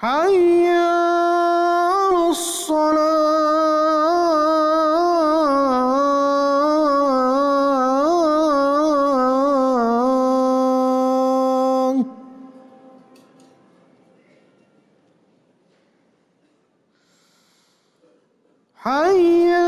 حي على الصلاة. حي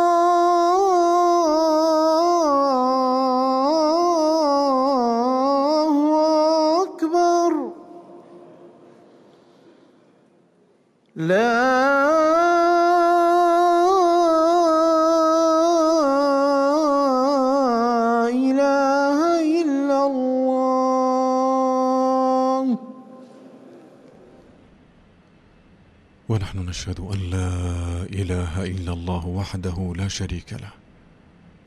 لا إله إلا الله. ونحن نشهد أن لا إله إلا الله وحده لا شريك له.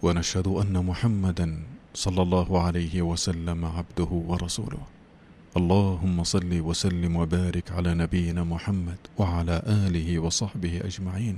ونشهد أن محمدا صلى الله عليه وسلم عبده ورسوله. اللهم صل وسلم وبارك على نبينا محمد وعلى آله وصحبه أجمعين.